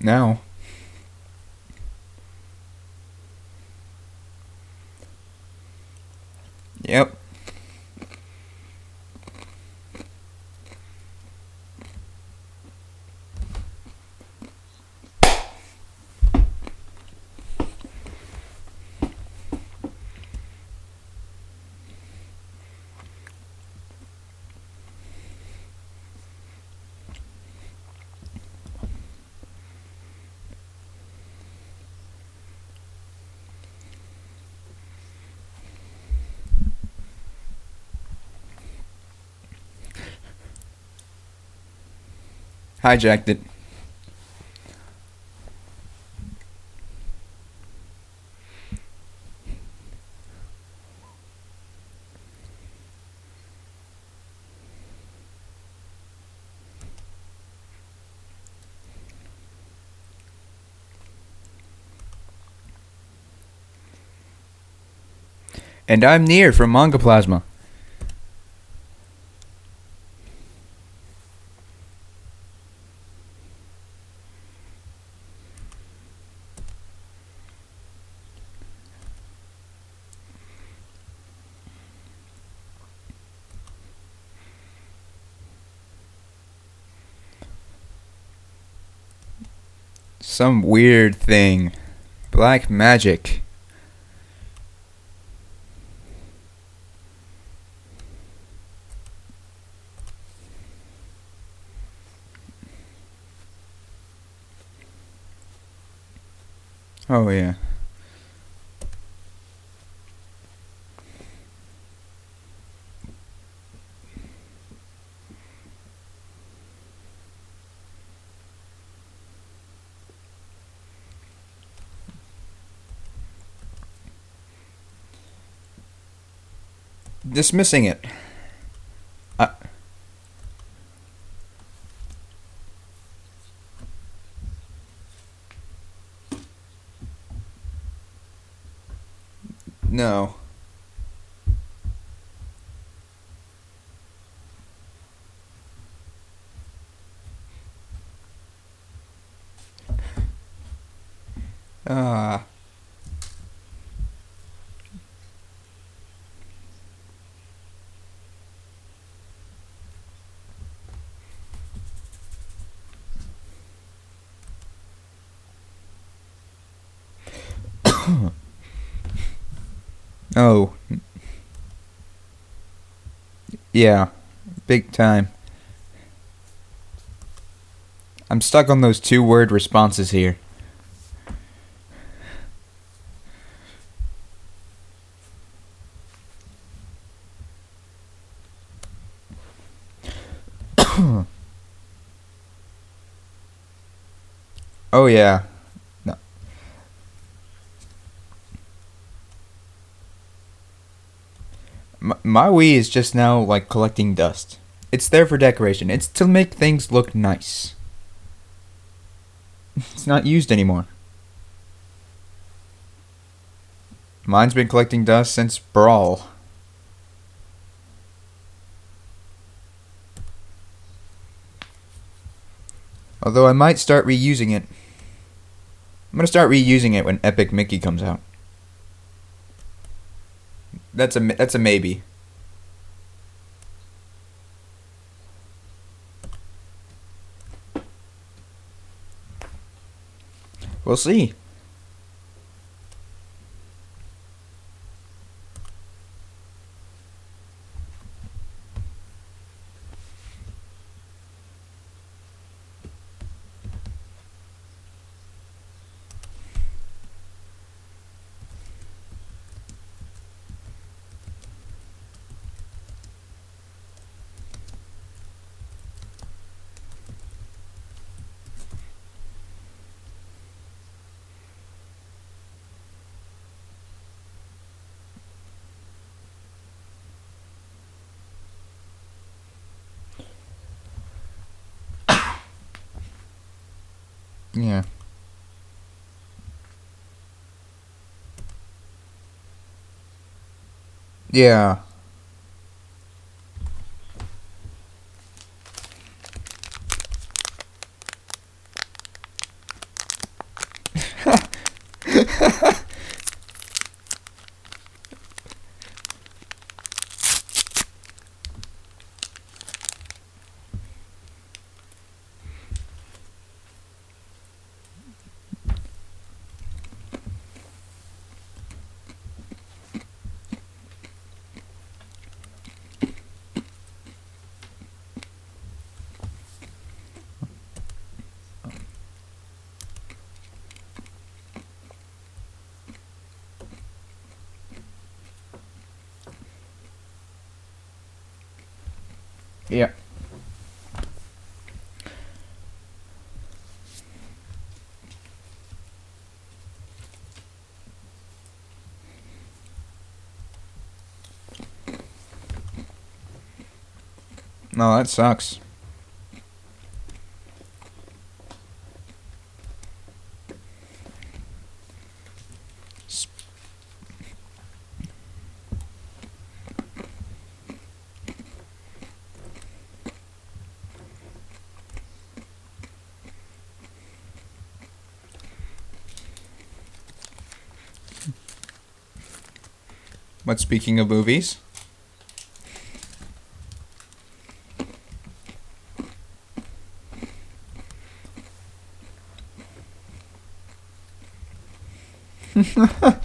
Now. Yep. Hijacked it. And I'm near from Manga Plasma. Some weird thing. Black magic. Oh yeah. Dismissing it. Uh, no. Ah. Oh. Yeah. Big time. I'm stuck on those two word responses here. oh yeah. No. My, Wii is just now like collecting dust. It's there for decoration. It's to make things look nice. It's not used anymore. Mine's been collecting dust since Brawl. Although I might start reusing it. I'm gonna start reusing it when Epic Mickey comes out. That's a that's a maybe. We'll see. yeah. Yeah. No, that sucks. But speaking of movies, oh yeah.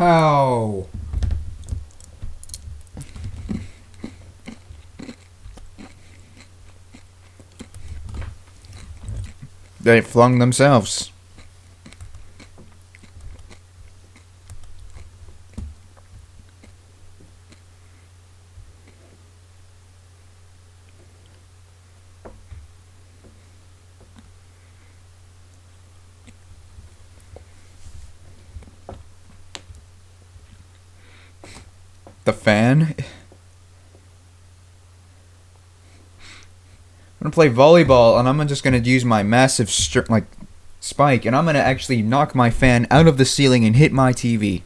How? They flung themselves. The fan? I'm gonna play volleyball and I'm just gonna use my massive str- like spike and I'm gonna actually knock my fan out of the ceiling and hit my TV.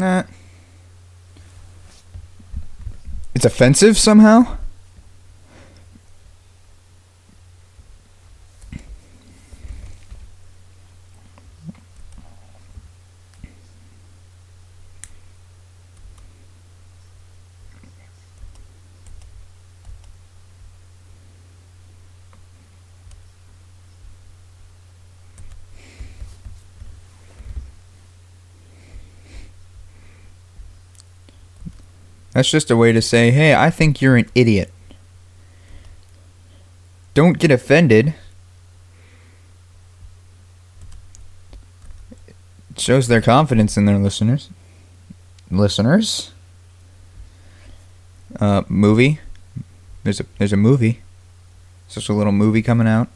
Nah. It's offensive somehow? That's just a way to say, hey, I think you're an idiot. Don't get offended. It shows their confidence in their listeners. Listeners? Uh, movie. There's a there's a movie. There's just a little movie coming out.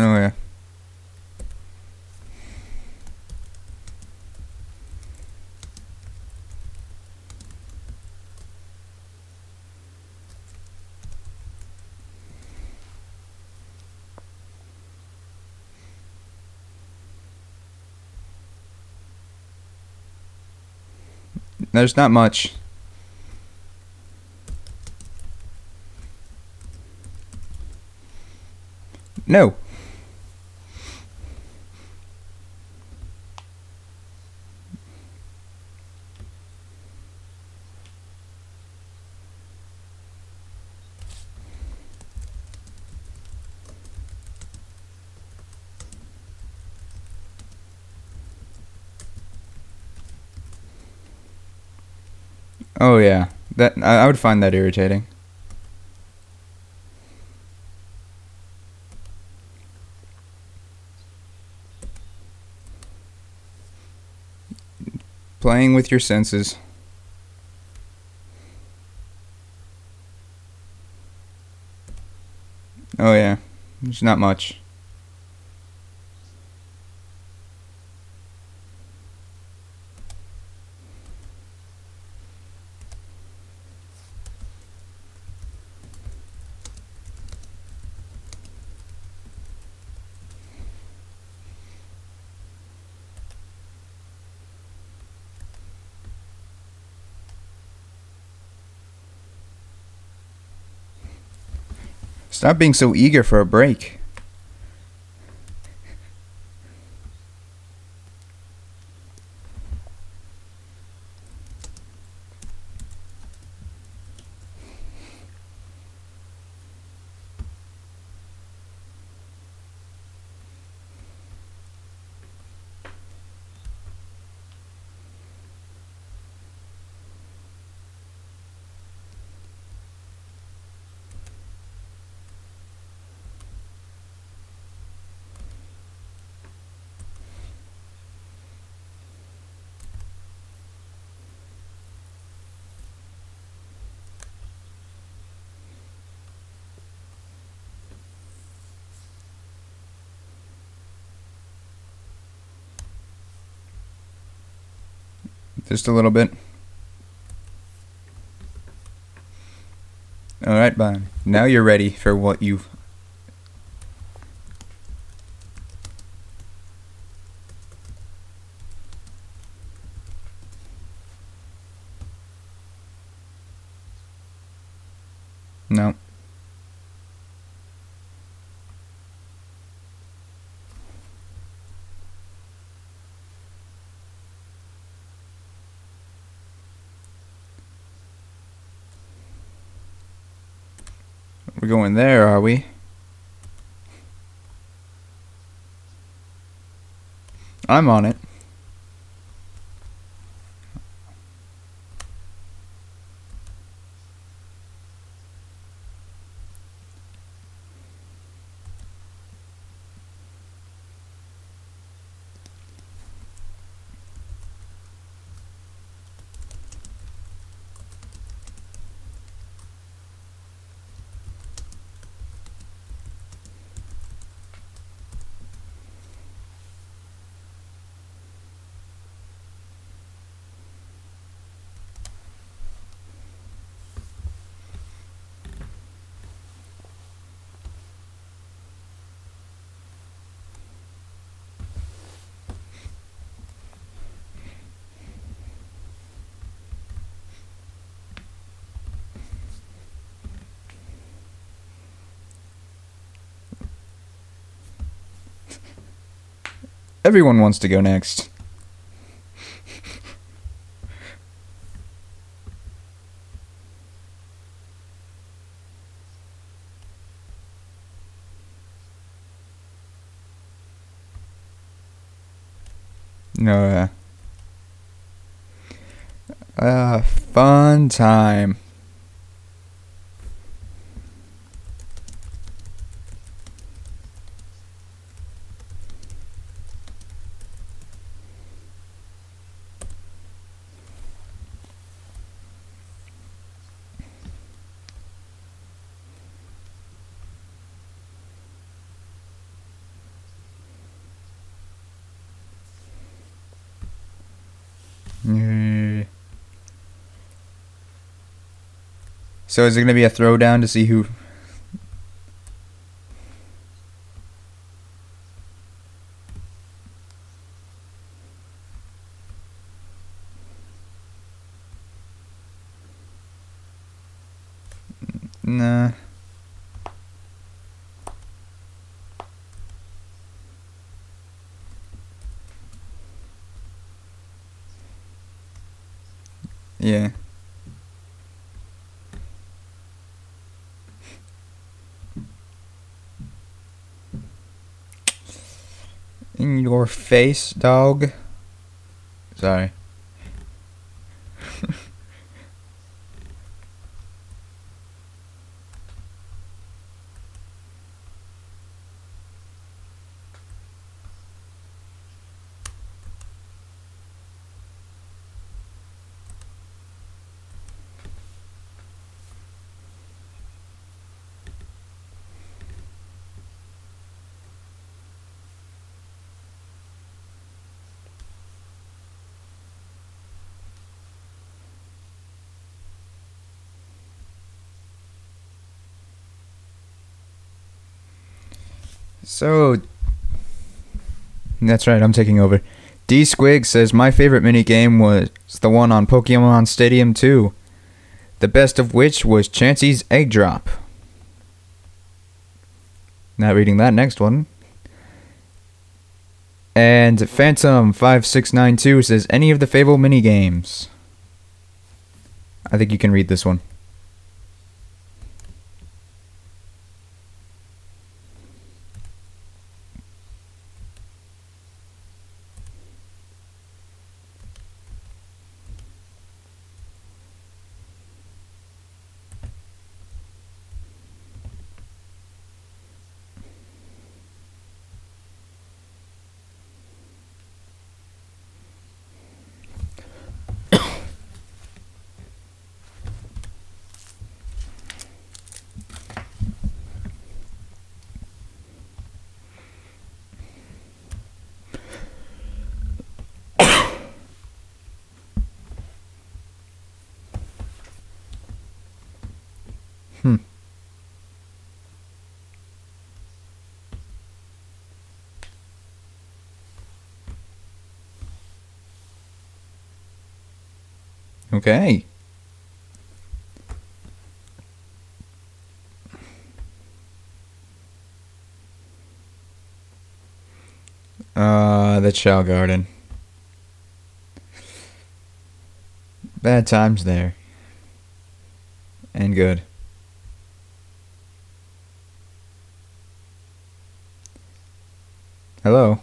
Oh yeah. There's not much. No. Oh yeah, that I, I would find that irritating. Playing with your senses. Oh yeah, there's not much. Stop being so eager for a break. Just a little bit. Alright, Bon. Now you're ready for what you've. No. We're going there, are we? I'm on it. Everyone wants to go next. No, uh, uh, fun time. So is it going to be a throwdown to see who? Nah. Yeah. Your face, dog. Sorry. So that's right, I'm taking over. D Squig says my favorite mini game was the one on Pokemon Stadium 2. The best of which was Chansey's Egg Drop. Not reading that next one. And Phantom5692 says any of the Fable mini games. I think you can read this one. Hmm. Okay. Uh, the Chao Garden. Bad times there. And good. Hello?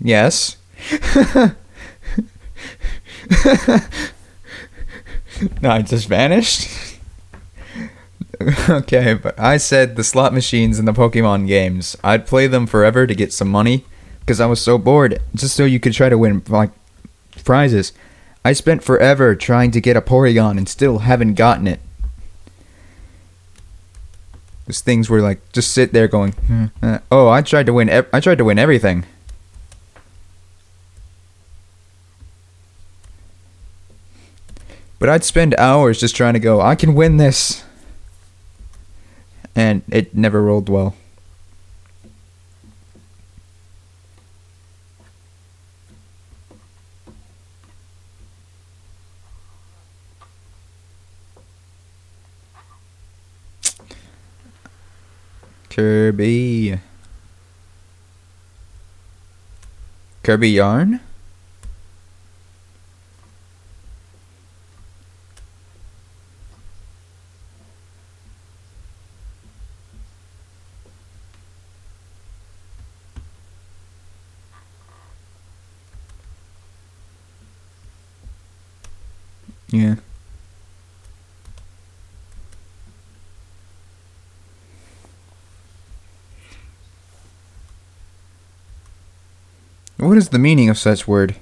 Yes? no, I just vanished? okay, but I said the slot machines in the Pokemon games. I'd play them forever to get some money because I was so bored, just so you could try to win like prizes. I spent forever trying to get a Porygon and still haven't gotten it. Those things were like just sit there going, hmm, uh, "Oh, I tried to win. I tried to win everything." But I'd spend hours just trying to go, "I can win this," and it never rolled well. Kirby. Kirby Yarn? Yeah. What is the meaning of such word?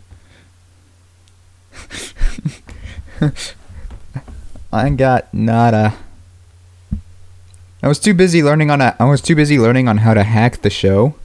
I got nada. I was too busy learning on a, I was too busy learning on how to hack the show.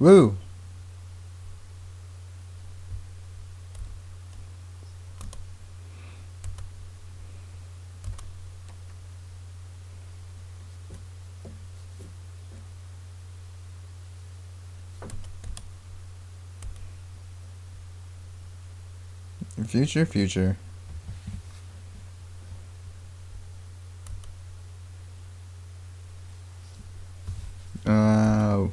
Woo. Future, future. Oh.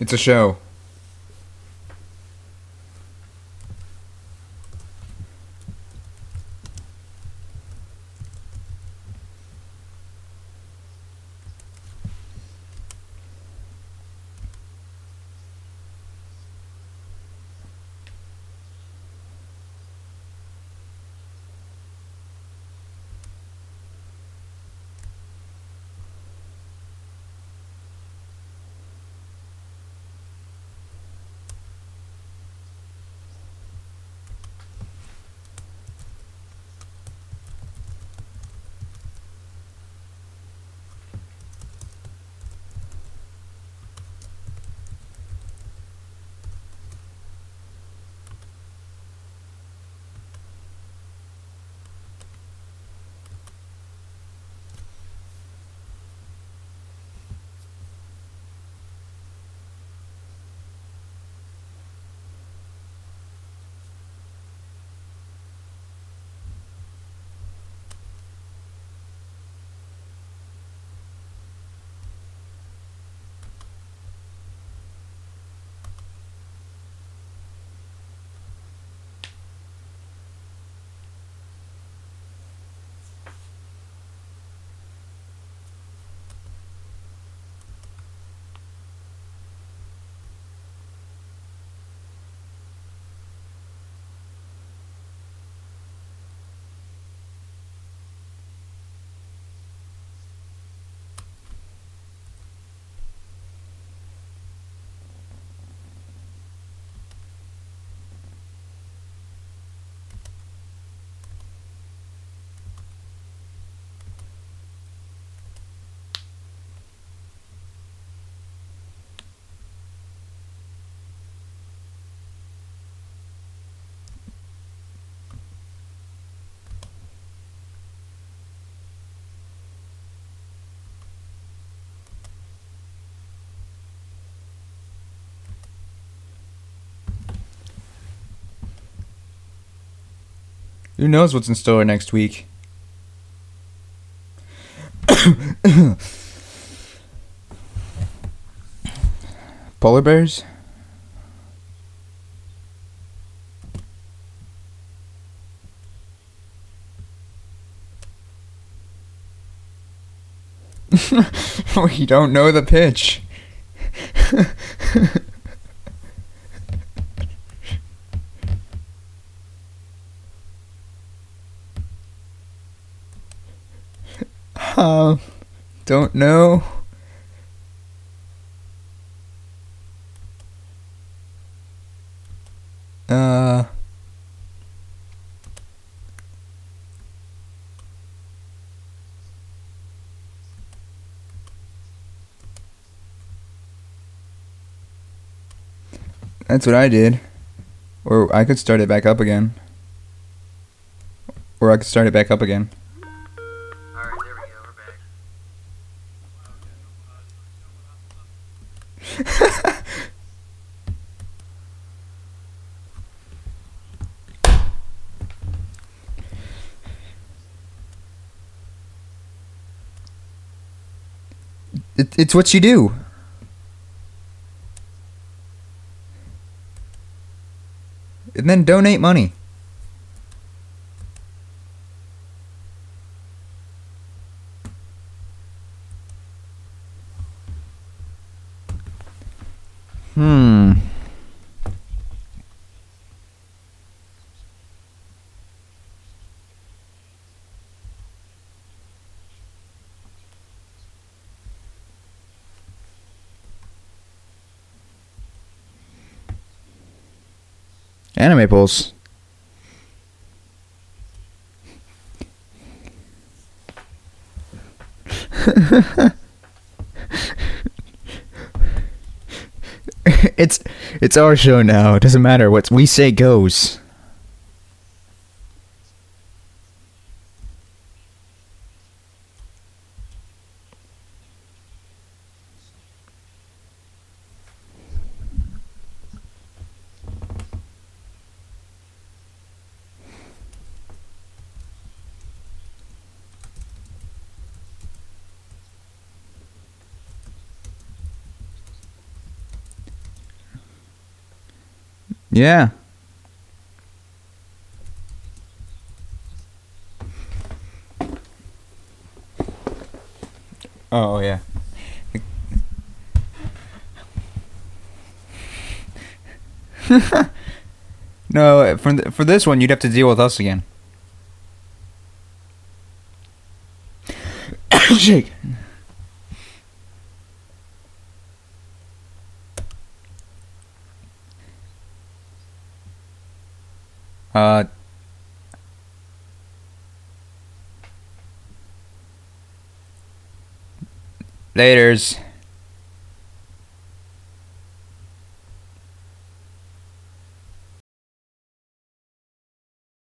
It's a show. Who knows what's in store next week? Polar bears? we don't know the pitch. Um, don't know. Uh. That's what I did. Or I could start it back up again. Or I could start it back up again. It's what you do. And then donate money. Hmm. Anime Pulse. it's it's our show now. It doesn't matter what we say goes. Yeah. Oh, oh yeah. no, for th- for this one, you'd have to deal with us again. Shake. Uh. Laters.